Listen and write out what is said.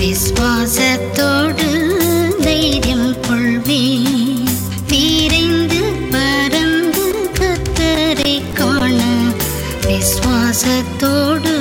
விஸ்வாசத்தோடு தைரியம் கொள்வே வீரைந்து பறந்து கத்தரை காண விஸ்வாசத்தோடு